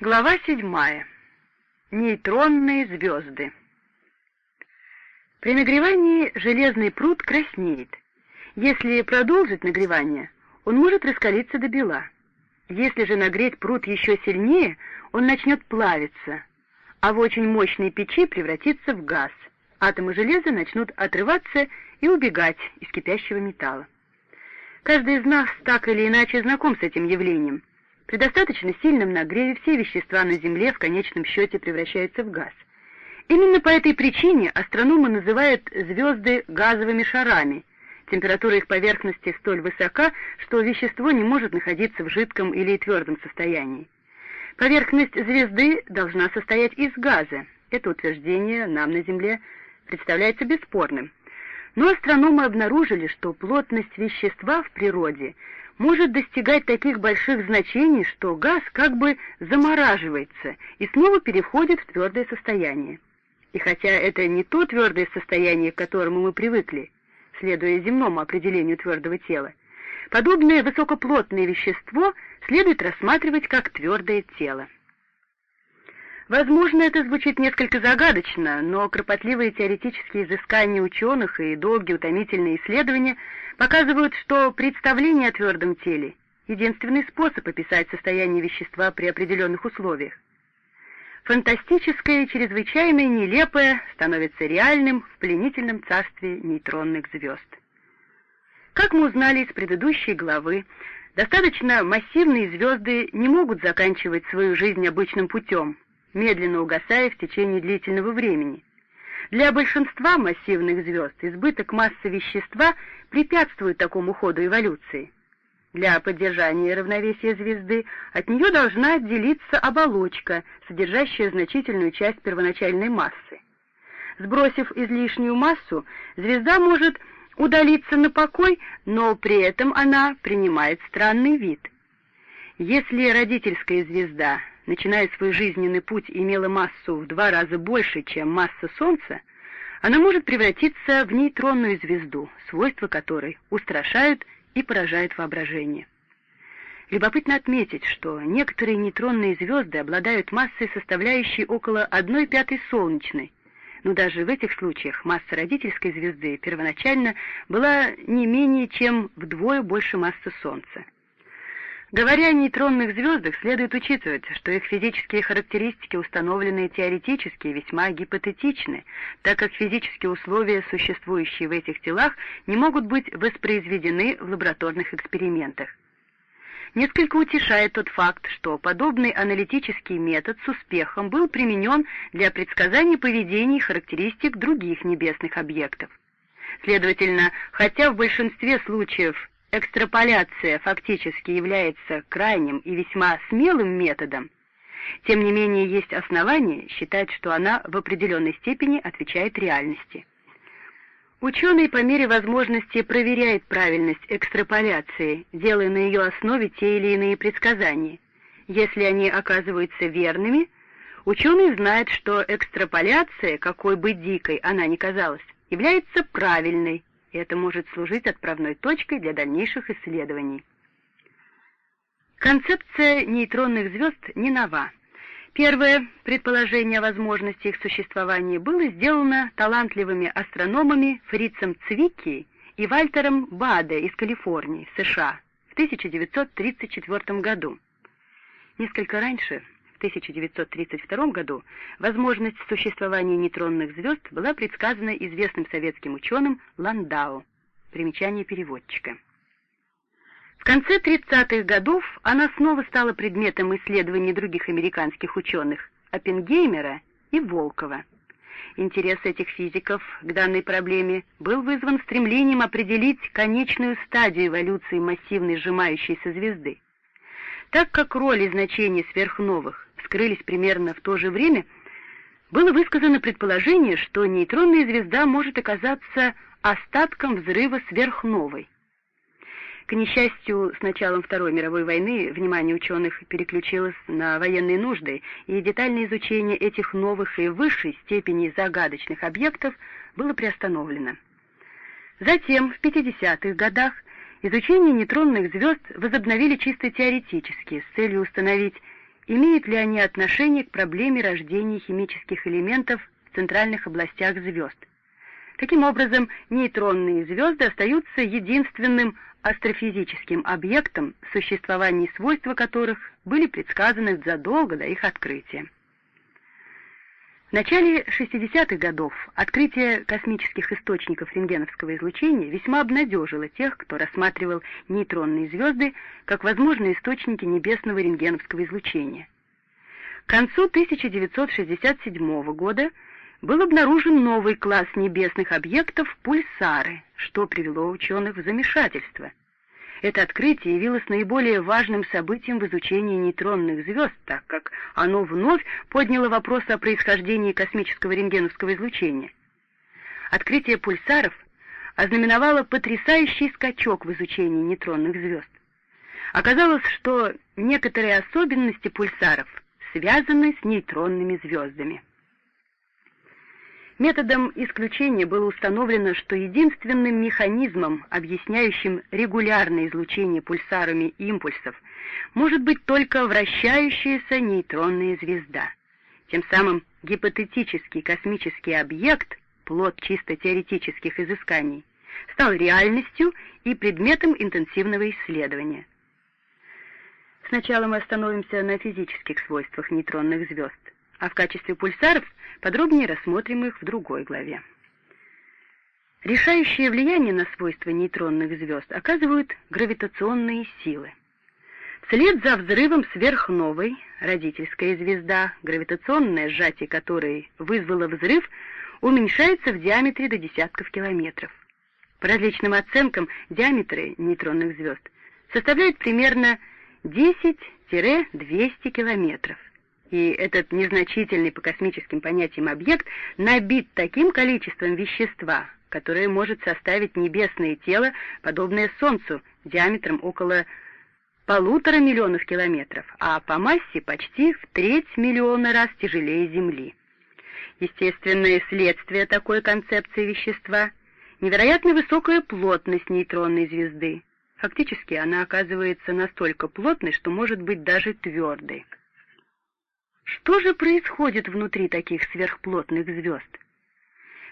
Глава седьмая. Нейтронные звезды. При нагревании железный пруд краснеет. Если продолжить нагревание, он может раскалиться до бела. Если же нагреть пруд еще сильнее, он начнет плавиться, а в очень мощной печи превратится в газ. Атомы железа начнут отрываться и убегать из кипящего металла. Каждый из нас так или иначе знаком с этим явлением. При достаточно сильном нагреве все вещества на Земле в конечном счете превращаются в газ. Именно по этой причине астрономы называют звезды газовыми шарами. Температура их поверхности столь высока, что вещество не может находиться в жидком или твердом состоянии. Поверхность звезды должна состоять из газа. Это утверждение нам на Земле представляется бесспорным. Но астрономы обнаружили, что плотность вещества в природе может достигать таких больших значений, что газ как бы замораживается и снова переходит в твердое состояние. И хотя это не то твердое состояние, к которому мы привыкли, следуя земному определению твердого тела, подобное высокоплотное вещество следует рассматривать как твердое тело. Возможно, это звучит несколько загадочно, но кропотливые теоретические изыскания ученых и долгие утомительные исследования показывают, что представление о твердом теле — единственный способ описать состояние вещества при определенных условиях. Фантастическое и чрезвычайно нелепое становится реальным в пленительном царстве нейтронных звезд. Как мы узнали из предыдущей главы, достаточно массивные звезды не могут заканчивать свою жизнь обычным путем — медленно угасая в течение длительного времени. Для большинства массивных звезд избыток массы вещества препятствует такому ходу эволюции. Для поддержания равновесия звезды от нее должна отделиться оболочка, содержащая значительную часть первоначальной массы. Сбросив излишнюю массу, звезда может удалиться на покой, но при этом она принимает странный вид. Если родительская звезда начиная свой жизненный путь, имела массу в два раза больше, чем масса Солнца, она может превратиться в нейтронную звезду, свойства которой устрашают и поражают воображение. Любопытно отметить, что некоторые нейтронные звезды обладают массой, составляющей около 1 пятой солнечной, но даже в этих случаях масса родительской звезды первоначально была не менее чем вдвое больше массы Солнца. Говоря о нейтронных звездах, следует учитывать, что их физические характеристики, установленные теоретически, весьма гипотетичны, так как физические условия, существующие в этих телах, не могут быть воспроизведены в лабораторных экспериментах. Несколько утешает тот факт, что подобный аналитический метод с успехом был применен для предсказания поведения и характеристик других небесных объектов. Следовательно, хотя в большинстве случаев экстраполяция фактически является крайним и весьма смелым методом, тем не менее есть основания считать, что она в определенной степени отвечает реальности. Ученый по мере возможности проверяет правильность экстраполяции, делая на ее основе те или иные предсказания. Если они оказываются верными, ученый знает, что экстраполяция, какой бы дикой она ни казалась, является правильной, и это может служить отправной точкой для дальнейших исследований. Концепция нейтронных звезд не нова. Первое предположение о возможности их существования было сделано талантливыми астрономами Фрицем Цвикки и Вальтером Баде из Калифорнии, США, в 1934 году. Несколько раньше, 1932 году возможность существования нейтронных звезд была предсказана известным советским ученым Ландау. Примечание переводчика. В конце 30-х годов она снова стала предметом исследований других американских ученых Оппенгеймера и Волкова. Интерес этих физиков к данной проблеме был вызван стремлением определить конечную стадию эволюции массивной сжимающейся звезды. Так как роль и значение сверхновых скрылись примерно в то же время, было высказано предположение, что нейтронная звезда может оказаться остатком взрыва сверхновой. К несчастью, с началом Второй мировой войны внимание ученых переключилось на военные нужды, и детальное изучение этих новых и высшей степени загадочных объектов было приостановлено. Затем, в 50-х годах, изучение нейтронных звезд возобновили чисто теоретически с целью установить имеют ли они отношение к проблеме рождения химических элементов в центральных областях звезд. Таким образом, нейтронные звезды остаются единственным астрофизическим объектом, существование свойства которых были предсказаны задолго до их открытия. В начале 60-х годов открытие космических источников рентгеновского излучения весьма обнадежило тех, кто рассматривал нейтронные звезды как возможные источники небесного рентгеновского излучения. К концу 1967 года был обнаружен новый класс небесных объектов — пульсары, что привело ученых в замешательство. Это открытие явилось наиболее важным событием в изучении нейтронных звезд, так как оно вновь подняло вопрос о происхождении космического рентгеновского излучения. Открытие пульсаров ознаменовало потрясающий скачок в изучении нейтронных звезд. Оказалось, что некоторые особенности пульсаров связаны с нейтронными звездами. Методом исключения было установлено, что единственным механизмом, объясняющим регулярное излучение пульсарами импульсов, может быть только вращающаяся нейтронная звезда. Тем самым гипотетический космический объект, плод чисто теоретических изысканий, стал реальностью и предметом интенсивного исследования. Сначала мы остановимся на физических свойствах нейтронных звезд а в качестве пульсаров подробнее рассмотрим их в другой главе. Решающее влияние на свойства нейтронных звезд оказывают гравитационные силы. Вслед за взрывом сверхновой родительская звезда, гравитационное сжатие которой вызвало взрыв, уменьшается в диаметре до десятков километров. По различным оценкам диаметры нейтронных звезд составляют примерно 10-200 километров и этот незначительный по космическим понятиям объект набит таким количеством вещества, которое может составить небесное тело, подобное Солнцу, диаметром около полутора миллионов километров, а по массе почти в треть миллиона раз тяжелее Земли. Естественное следствие такой концепции вещества — невероятно высокая плотность нейтронной звезды. Фактически она оказывается настолько плотной, что может быть даже твердой. Что же происходит внутри таких сверхплотных звезд?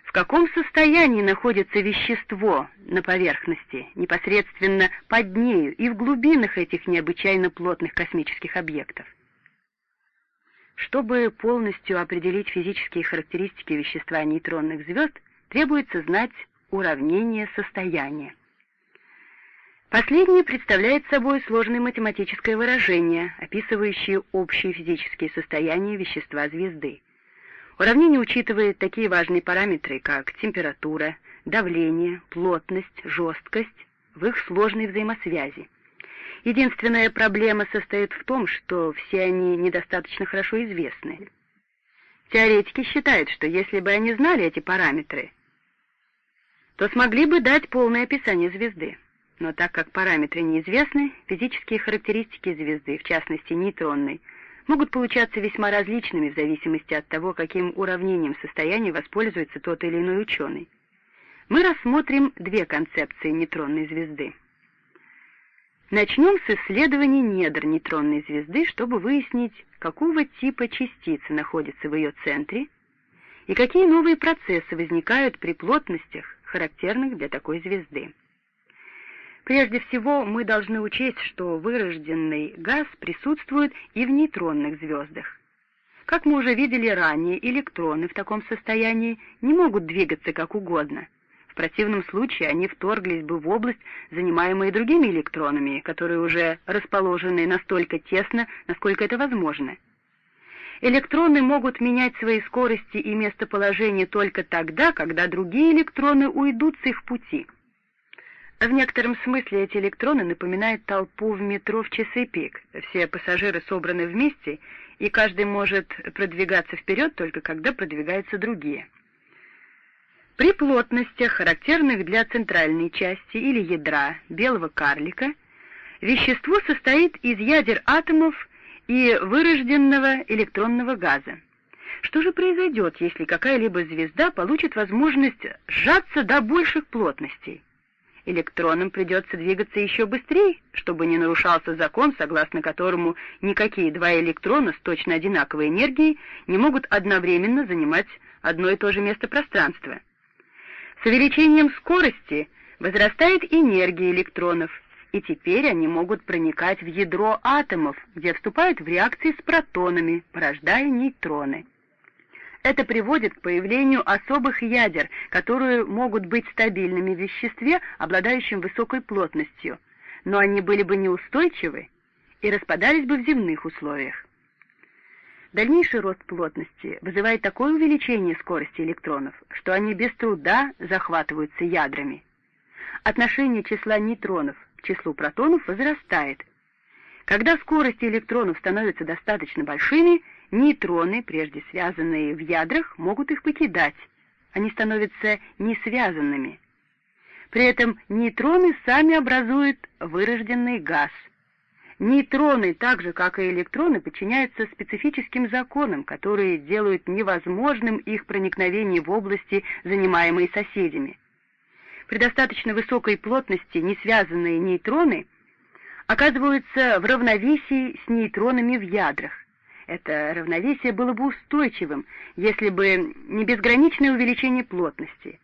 В каком состоянии находится вещество на поверхности, непосредственно под нею и в глубинах этих необычайно плотных космических объектов? Чтобы полностью определить физические характеристики вещества нейтронных звезд, требуется знать уравнение состояния. Последнее представляет собой сложное математическое выражение, описывающее общие физические состояния вещества звезды. Уравнение учитывает такие важные параметры, как температура, давление, плотность, жесткость в их сложной взаимосвязи. Единственная проблема состоит в том, что все они недостаточно хорошо известны. Теоретики считают, что если бы они знали эти параметры, то смогли бы дать полное описание звезды но так как параметры неизвестны, физические характеристики звезды, в частности нейтронной, могут получаться весьма различными в зависимости от того, каким уравнением состояния воспользуется тот или иной ученый. Мы рассмотрим две концепции нейтронной звезды. Начнем с исследования недр нейтронной звезды, чтобы выяснить, какого типа частицы находятся в ее центре и какие новые процессы возникают при плотностях, характерных для такой звезды. Прежде всего, мы должны учесть, что вырожденный газ присутствует и в нейтронных звездах. Как мы уже видели ранее, электроны в таком состоянии не могут двигаться как угодно. В противном случае они вторглись бы в область, занимаемую другими электронами, которые уже расположены настолько тесно, насколько это возможно. Электроны могут менять свои скорости и местоположение только тогда, когда другие электроны уйдут с их пути. В некотором смысле эти электроны напоминают толпу в метро в часы пик. Все пассажиры собраны вместе, и каждый может продвигаться вперед только когда продвигаются другие. При плотностях, характерных для центральной части или ядра белого карлика, вещество состоит из ядер атомов и вырожденного электронного газа. Что же произойдет, если какая-либо звезда получит возможность сжаться до больших плотностей? Электронам придется двигаться еще быстрее, чтобы не нарушался закон, согласно которому никакие два электрона с точно одинаковой энергией не могут одновременно занимать одно и то же место пространства. С увеличением скорости возрастает энергия электронов, и теперь они могут проникать в ядро атомов, где вступают в реакции с протонами, порождая нейтроны. Это приводит к появлению особых ядер, которые могут быть стабильными в веществе, обладающем высокой плотностью, но они были бы неустойчивы и распадались бы в земных условиях. Дальнейший рост плотности вызывает такое увеличение скорости электронов, что они без труда захватываются ядрами. Отношение числа нейтронов к числу протонов возрастает. Когда скорости электронов становятся достаточно большими, Нейтроны, прежде связанные в ядрах, могут их покидать. Они становятся несвязанными. При этом нейтроны сами образуют вырожденный газ. Нейтроны, так же как и электроны, подчиняются специфическим законам, которые делают невозможным их проникновение в области, занимаемые соседями. При достаточно высокой плотности несвязанные нейтроны оказываются в равновесии с нейтронами в ядрах. Это равновесие было бы устойчивым, если бы не безграничное увеличение плотности.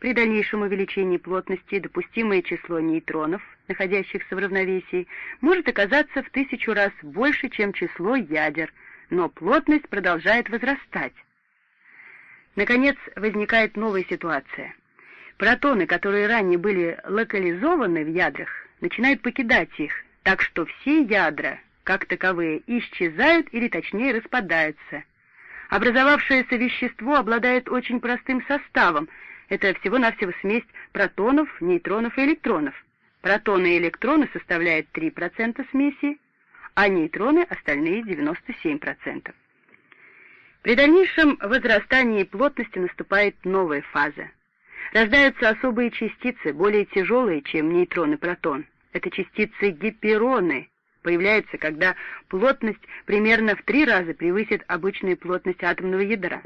При дальнейшем увеличении плотности допустимое число нейтронов, находящихся в равновесии, может оказаться в тысячу раз больше, чем число ядер, но плотность продолжает возрастать. Наконец, возникает новая ситуация. Протоны, которые ранее были локализованы в ядрах, начинают покидать их, так что все ядра как таковые, исчезают или точнее распадаются. Образовавшееся вещество обладает очень простым составом. Это всего-навсего смесь протонов, нейтронов и электронов. Протоны и электроны составляют 3% смеси, а нейтроны — остальные 97%. При дальнейшем возрастании плотности наступает новая фаза. Рождаются особые частицы, более тяжелые, чем нейтроны и протон. Это частицы гипероны, появляется, когда плотность примерно в три раза превысит обычную плотность атомного ядра.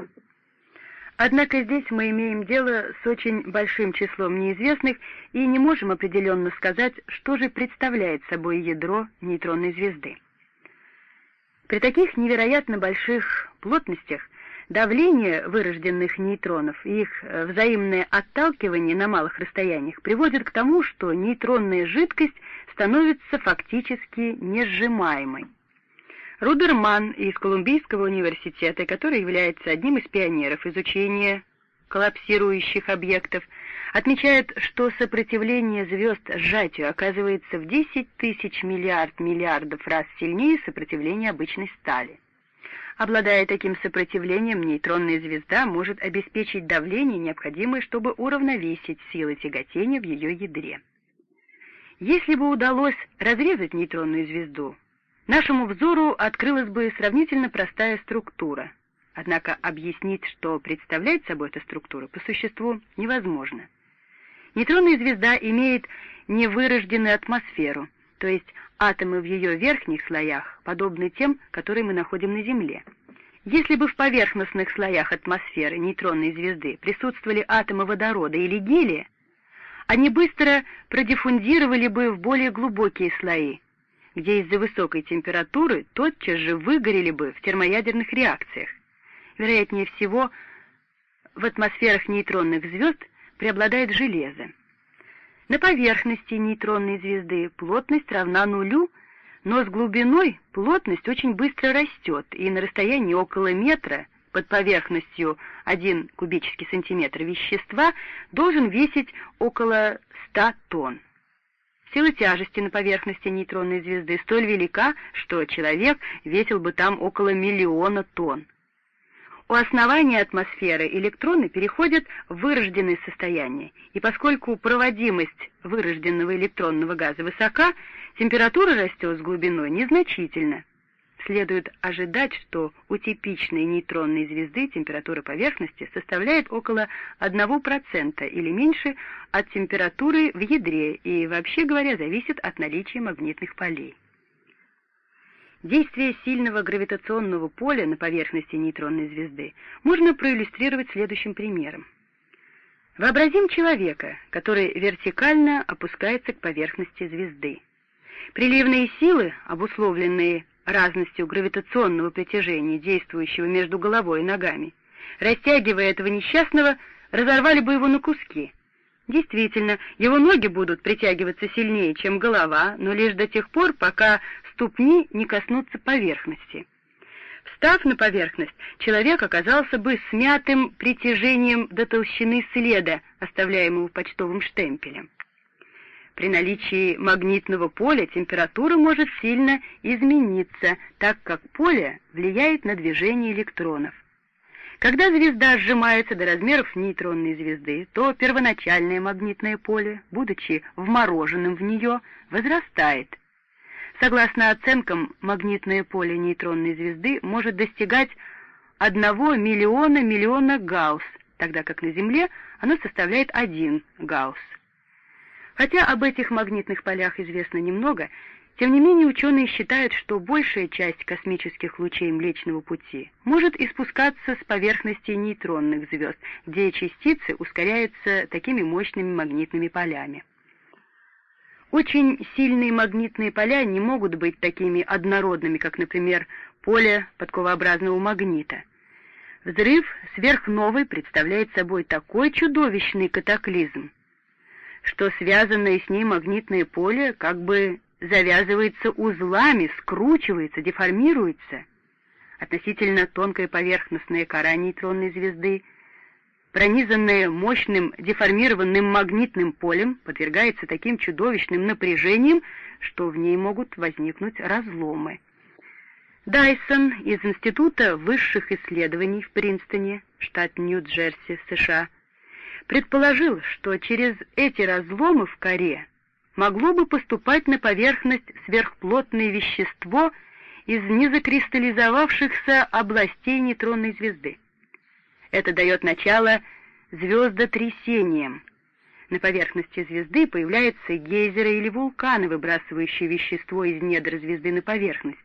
Однако здесь мы имеем дело с очень большим числом неизвестных и не можем определенно сказать, что же представляет собой ядро нейтронной звезды. При таких невероятно больших плотностях давление вырожденных нейтронов и их взаимное отталкивание на малых расстояниях приводит к тому, что нейтронная жидкость становится фактически несжимаемой. Рудерман из Колумбийского университета, который является одним из пионеров изучения коллапсирующих объектов, отмечает, что сопротивление звезд сжатию оказывается в 10 тысяч миллиард миллиардов раз сильнее сопротивления обычной стали. Обладая таким сопротивлением, нейтронная звезда может обеспечить давление, необходимое, чтобы уравновесить силы тяготения в ее ядре. Если бы удалось разрезать нейтронную звезду, нашему взору открылась бы сравнительно простая структура. Однако объяснить, что представляет собой эта структура, по существу невозможно. Нейтронная звезда имеет невырожденную атмосферу, то есть атомы в ее верхних слоях подобны тем, которые мы находим на Земле. Если бы в поверхностных слоях атмосферы нейтронной звезды присутствовали атомы водорода или гелия, они быстро продиффундировали бы в более глубокие слои, где из-за высокой температуры тотчас же выгорели бы в термоядерных реакциях. Вероятнее всего, в атмосферах нейтронных звезд преобладает железо. На поверхности нейтронной звезды плотность равна нулю, но с глубиной плотность очень быстро растет, и на расстоянии около метра под поверхностью 1 кубический сантиметр вещества должен весить около 100 тонн. Сила тяжести на поверхности нейтронной звезды столь велика, что человек весил бы там около миллиона тонн. У основания атмосферы электроны переходят в вырожденное состояние, и поскольку проводимость вырожденного электронного газа высока, температура растет с глубиной незначительно следует ожидать, что у типичной нейтронной звезды температура поверхности составляет около 1% или меньше от температуры в ядре и, вообще говоря, зависит от наличия магнитных полей. Действие сильного гравитационного поля на поверхности нейтронной звезды можно проиллюстрировать следующим примером. Вообразим человека, который вертикально опускается к поверхности звезды. Приливные силы, обусловленные разностью гравитационного притяжения, действующего между головой и ногами, растягивая этого несчастного, разорвали бы его на куски. Действительно, его ноги будут притягиваться сильнее, чем голова, но лишь до тех пор, пока ступни не коснутся поверхности. Встав на поверхность, человек оказался бы смятым притяжением до толщины следа, оставляемого почтовым штемпелем. При наличии магнитного поля температура может сильно измениться, так как поле влияет на движение электронов. Когда звезда сжимается до размеров нейтронной звезды, то первоначальное магнитное поле, будучи вмороженным в нее, возрастает. Согласно оценкам, магнитное поле нейтронной звезды может достигать 1 миллиона миллиона гаусс, тогда как на Земле оно составляет 1 гаусс. Хотя об этих магнитных полях известно немного, тем не менее ученые считают, что большая часть космических лучей Млечного Пути может испускаться с поверхности нейтронных звезд, где частицы ускоряются такими мощными магнитными полями. Очень сильные магнитные поля не могут быть такими однородными, как, например, поле подковообразного магнита. Взрыв сверхновой представляет собой такой чудовищный катаклизм, что связанное с ней магнитное поле как бы завязывается узлами, скручивается, деформируется. Относительно тонкая поверхностная кора нейтронной звезды, пронизанная мощным деформированным магнитным полем, подвергается таким чудовищным напряжениям, что в ней могут возникнуть разломы. Дайсон из Института высших исследований в Принстоне, штат Нью-Джерси, США, предположил, что через эти разломы в коре могло бы поступать на поверхность сверхплотное вещество из незакристаллизовавшихся областей нейтронной звезды. Это дает начало звездотрясениям. На поверхности звезды появляются гейзеры или вулканы, выбрасывающие вещество из недр звезды на поверхность.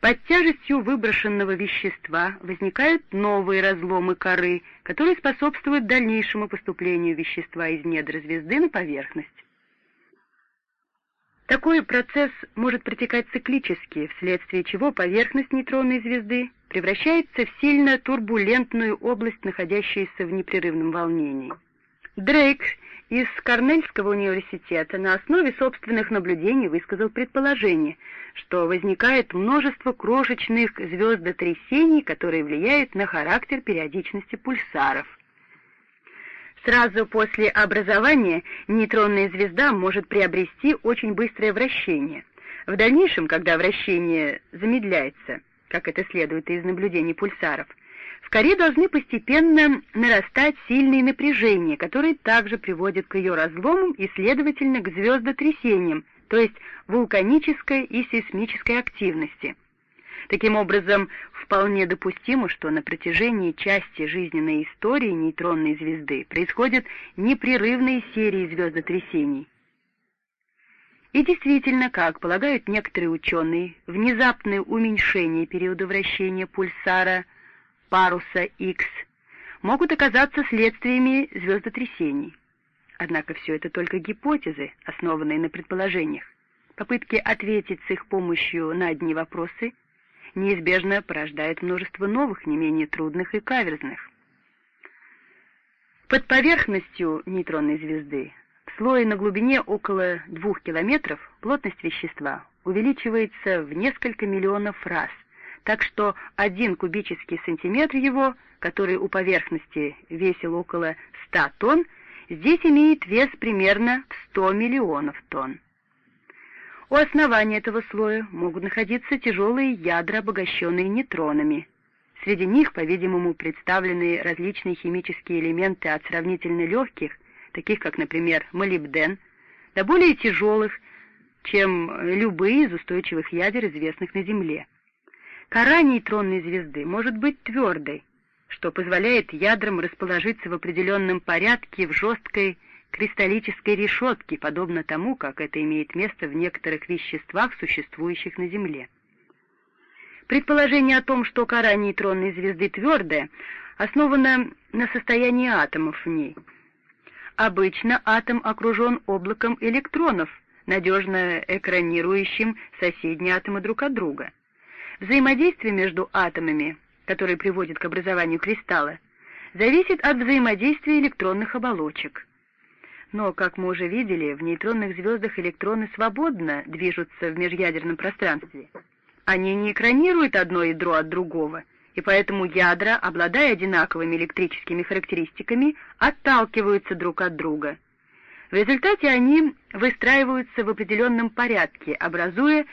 Под тяжестью выброшенного вещества возникают новые разломы коры, которые способствуют дальнейшему поступлению вещества из недр звезды на поверхность. Такой процесс может протекать циклически, вследствие чего поверхность нейтронной звезды превращается в сильно турбулентную область, находящуюся в непрерывном волнении. Дрейк из Корнельского университета на основе собственных наблюдений высказал предположение, что возникает множество крошечных звездотрясений, которые влияют на характер периодичности пульсаров. Сразу после образования нейтронная звезда может приобрести очень быстрое вращение. В дальнейшем, когда вращение замедляется, как это следует из наблюдений пульсаров, в должны постепенно нарастать сильные напряжения, которые также приводят к ее разломам и, следовательно, к звездотрясениям, то есть вулканической и сейсмической активности. Таким образом, вполне допустимо, что на протяжении части жизненной истории нейтронной звезды происходят непрерывные серии звездотрясений. И действительно, как полагают некоторые ученые, внезапное уменьшение периода вращения пульсара паруса X могут оказаться следствиями звездотрясений. Однако все это только гипотезы, основанные на предположениях. Попытки ответить с их помощью на одни вопросы неизбежно порождает множество новых, не менее трудных и каверзных. Под поверхностью нейтронной звезды, в слое на глубине около двух километров, плотность вещества увеличивается в несколько миллионов раз, так что один кубический сантиметр его, который у поверхности весил около 100 тонн, здесь имеет вес примерно в 100 миллионов тонн. У основания этого слоя могут находиться тяжелые ядра, обогащенные нейтронами. Среди них, по-видимому, представлены различные химические элементы от сравнительно легких, таких как, например, молибден, до более тяжелых, чем любые из устойчивых ядер, известных на Земле. Кора нейтронной звезды может быть твердой, что позволяет ядрам расположиться в определенном порядке в жесткой кристаллической решетки, подобно тому, как это имеет место в некоторых веществах, существующих на Земле. Предположение о том, что кора нейтронной звезды твердая, основано на состоянии атомов в ней. Обычно атом окружен облаком электронов, надежно экранирующим соседние атомы друг от друга. Взаимодействие между атомами, которое приводит к образованию кристалла, зависит от взаимодействия электронных оболочек. Но, как мы уже видели, в нейтронных звездах электроны свободно движутся в межъядерном пространстве. Они не экранируют одно ядро от другого, и поэтому ядра, обладая одинаковыми электрическими характеристиками, отталкиваются друг от друга. В результате они выстраиваются в определенном порядке, образуя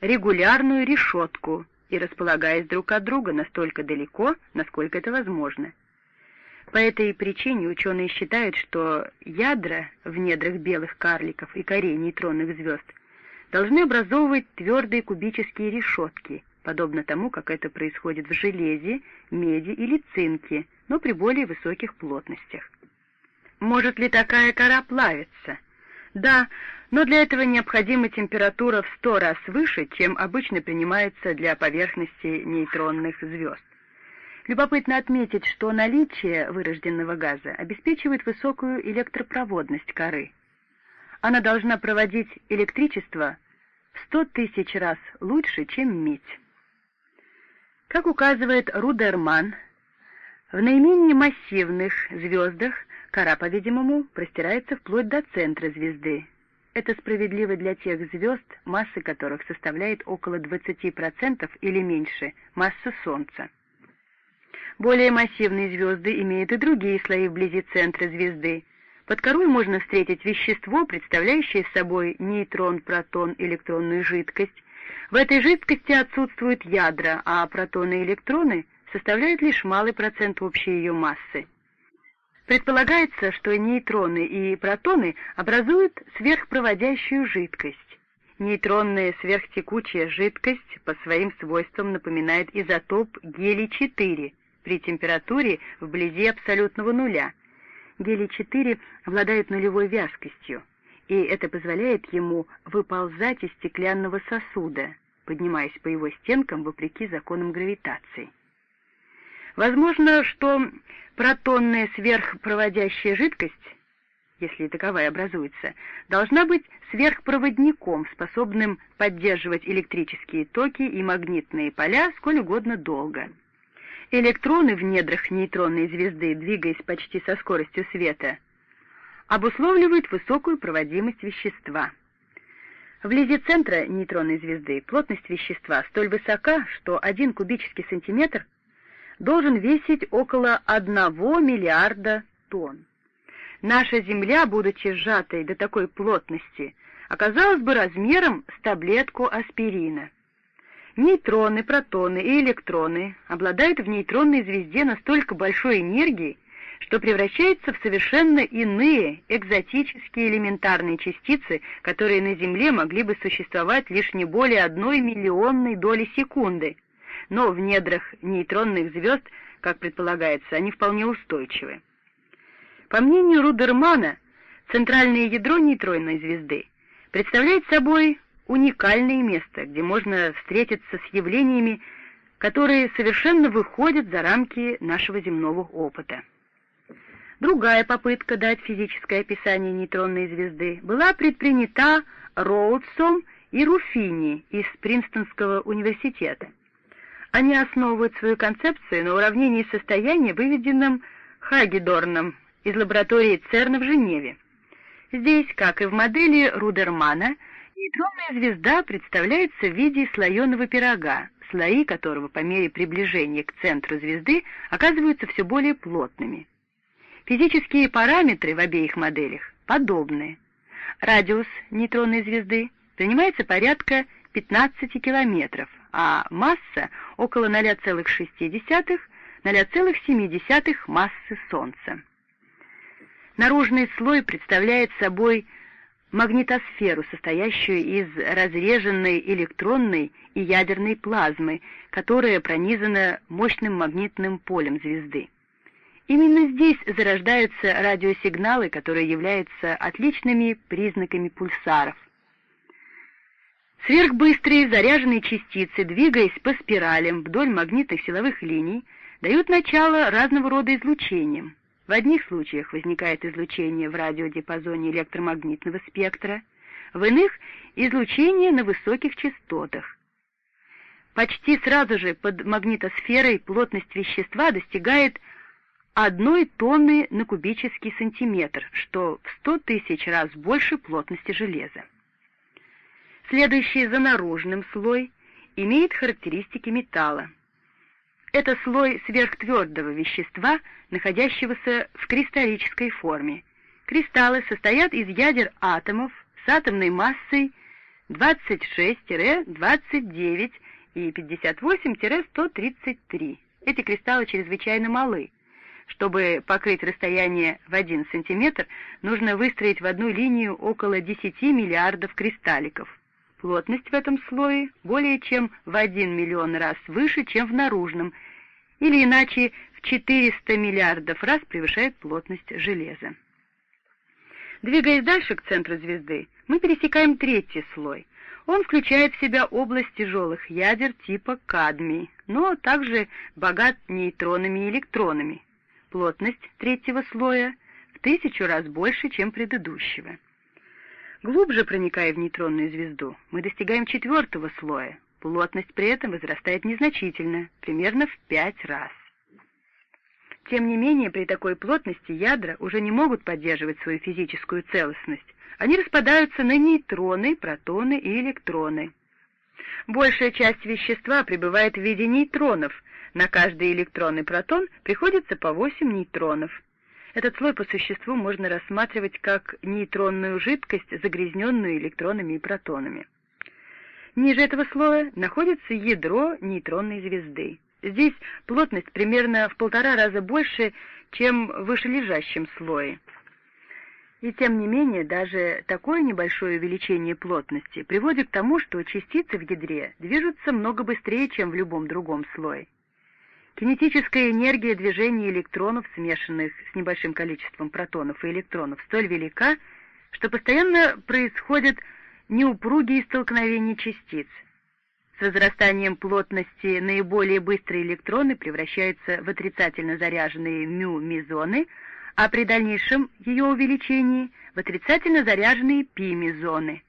регулярную решетку и располагаясь друг от друга настолько далеко, насколько это возможно. По этой причине ученые считают, что ядра в недрах белых карликов и корей нейтронных звезд должны образовывать твердые кубические решетки, подобно тому, как это происходит в железе, меди или цинке, но при более высоких плотностях. Может ли такая кора плавиться? Да, но для этого необходима температура в сто раз выше, чем обычно принимается для поверхности нейтронных звезд. Любопытно отметить, что наличие вырожденного газа обеспечивает высокую электропроводность коры. Она должна проводить электричество в 100 тысяч раз лучше, чем медь. Как указывает Рудерман, в наименее массивных звездах кора, по-видимому, простирается вплоть до центра звезды. Это справедливо для тех звезд, масса которых составляет около 20% или меньше массы Солнца. Более массивные звезды имеют и другие слои вблизи центра звезды. Под корой можно встретить вещество, представляющее собой нейтрон, протон, электронную жидкость. В этой жидкости отсутствуют ядра, а протоны и электроны составляют лишь малый процент общей ее массы. Предполагается, что нейтроны и протоны образуют сверхпроводящую жидкость. Нейтронная сверхтекучая жидкость по своим свойствам напоминает изотоп гелий-4, при температуре вблизи абсолютного нуля. Гелий-4 обладает нулевой вязкостью, и это позволяет ему выползать из стеклянного сосуда, поднимаясь по его стенкам вопреки законам гравитации. Возможно, что протонная сверхпроводящая жидкость, если таковая образуется, должна быть сверхпроводником, способным поддерживать электрические токи и магнитные поля сколь угодно долго. Электроны в недрах нейтронной звезды, двигаясь почти со скоростью света, обусловливают высокую проводимость вещества. Вблизи центра нейтронной звезды плотность вещества столь высока, что один кубический сантиметр должен весить около 1 миллиарда тонн. Наша Земля, будучи сжатой до такой плотности, оказалась бы размером с таблетку аспирина. Нейтроны, протоны и электроны обладают в нейтронной звезде настолько большой энергией, что превращаются в совершенно иные экзотические элементарные частицы, которые на Земле могли бы существовать лишь не более одной миллионной доли секунды, но в недрах нейтронных звезд, как предполагается, они вполне устойчивы. По мнению Рудермана, центральное ядро нейтронной звезды представляет собой уникальное место, где можно встретиться с явлениями, которые совершенно выходят за рамки нашего земного опыта. Другая попытка дать физическое описание нейтронной звезды была предпринята Роудсом и Руфини из Принстонского университета. Они основывают свою концепцию на уравнении состояния, выведенном Хагедорном из лаборатории ЦЕРНа в Женеве. Здесь, как и в модели Рудермана, Нейтронная звезда представляется в виде слоеного пирога, слои которого по мере приближения к центру звезды оказываются все более плотными. Физические параметры в обеих моделях подобны. Радиус нейтронной звезды занимается порядка 15 километров, а масса около 0,6-0,7 массы Солнца. Наружный слой представляет собой магнитосферу, состоящую из разреженной электронной и ядерной плазмы, которая пронизана мощным магнитным полем звезды. Именно здесь зарождаются радиосигналы, которые являются отличными признаками пульсаров. Сверхбыстрые заряженные частицы, двигаясь по спиралям вдоль магнитных силовых линий, дают начало разного рода излучениям. В одних случаях возникает излучение в радиодиапазоне электромагнитного спектра, в иных — излучение на высоких частотах. Почти сразу же под магнитосферой плотность вещества достигает одной тонны на кубический сантиметр, что в 100 тысяч раз больше плотности железа. Следующий за наружным слой имеет характеристики металла. Это слой сверхтвердого вещества, находящегося в кристаллической форме. Кристаллы состоят из ядер атомов с атомной массой 26-29 и 58-133. Эти кристаллы чрезвычайно малы. Чтобы покрыть расстояние в 1 см, нужно выстроить в одну линию около 10 миллиардов кристалликов. Плотность в этом слое более чем в 1 миллион раз выше, чем в наружном, или иначе в 400 миллиардов раз превышает плотность железа. Двигаясь дальше к центру звезды, мы пересекаем третий слой. Он включает в себя область тяжелых ядер типа кадмий, но также богат нейтронами и электронами. Плотность третьего слоя в тысячу раз больше, чем предыдущего. Глубже проникая в нейтронную звезду, мы достигаем четвертого слоя. Плотность при этом возрастает незначительно, примерно в пять раз. Тем не менее, при такой плотности ядра уже не могут поддерживать свою физическую целостность. Они распадаются на нейтроны, протоны и электроны. Большая часть вещества пребывает в виде нейтронов. На каждый электрон и протон приходится по 8 нейтронов. Этот слой по существу можно рассматривать как нейтронную жидкость, загрязненную электронами и протонами. Ниже этого слоя находится ядро нейтронной звезды. Здесь плотность примерно в полтора раза больше, чем в вышележащем слое. И тем не менее, даже такое небольшое увеличение плотности приводит к тому, что частицы в ядре движутся много быстрее, чем в любом другом слое. Кинетическая энергия движения электронов, смешанных с небольшим количеством протонов и электронов, столь велика, что постоянно происходят неупругие столкновения частиц. С возрастанием плотности наиболее быстрые электроны превращаются в отрицательно заряженные мю-мезоны, а при дальнейшем ее увеличении в отрицательно заряженные пи-мезоны.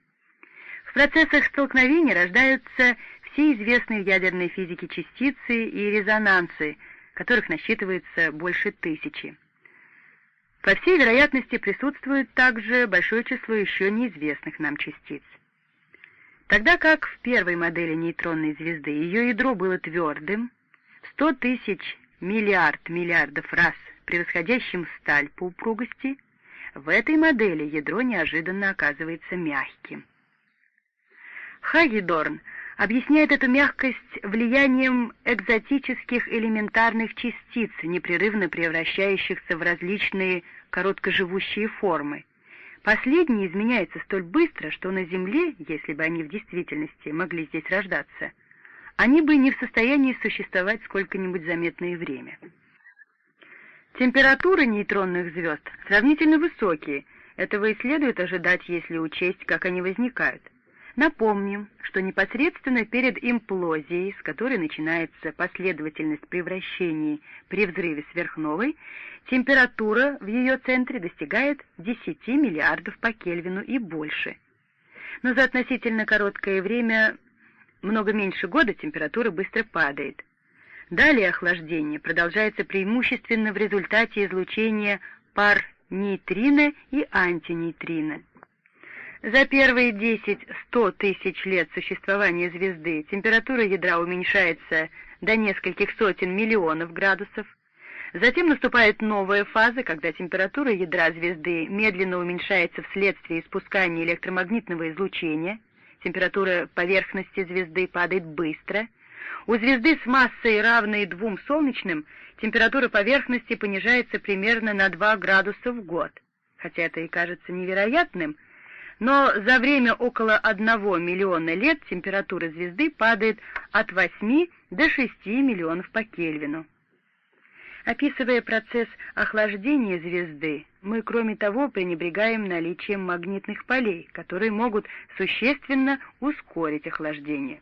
В процессах столкновения рождаются все известные в ядерной физике частицы и резонансы, которых насчитывается больше тысячи. По всей вероятности присутствует также большое число еще неизвестных нам частиц. Тогда как в первой модели нейтронной звезды ее ядро было твердым, 100 тысяч миллиард миллиардов раз превосходящим сталь по упругости, в этой модели ядро неожиданно оказывается мягким. Хагедорн объясняет эту мягкость влиянием экзотических элементарных частиц, непрерывно превращающихся в различные короткоживущие формы. Последние изменяются столь быстро, что на Земле, если бы они в действительности могли здесь рождаться, они бы не в состоянии существовать сколько-нибудь заметное время. Температуры нейтронных звезд сравнительно высокие, этого и следует ожидать, если учесть, как они возникают – Напомним, что непосредственно перед имплозией, с которой начинается последовательность превращений при взрыве сверхновой, температура в ее центре достигает 10 миллиардов по Кельвину и больше. Но за относительно короткое время, много меньше года, температура быстро падает. Далее охлаждение продолжается преимущественно в результате излучения пар нейтрина и антинейтрина. За первые 10-100 тысяч лет существования звезды температура ядра уменьшается до нескольких сотен миллионов градусов. Затем наступает новая фаза, когда температура ядра звезды медленно уменьшается вследствие испускания электромагнитного излучения. Температура поверхности звезды падает быстро. У звезды с массой, равной двум солнечным, температура поверхности понижается примерно на 2 градуса в год. Хотя это и кажется невероятным, но за время около 1 миллиона лет температура звезды падает от 8 до 6 миллионов по Кельвину. Описывая процесс охлаждения звезды, мы, кроме того, пренебрегаем наличием магнитных полей, которые могут существенно ускорить охлаждение.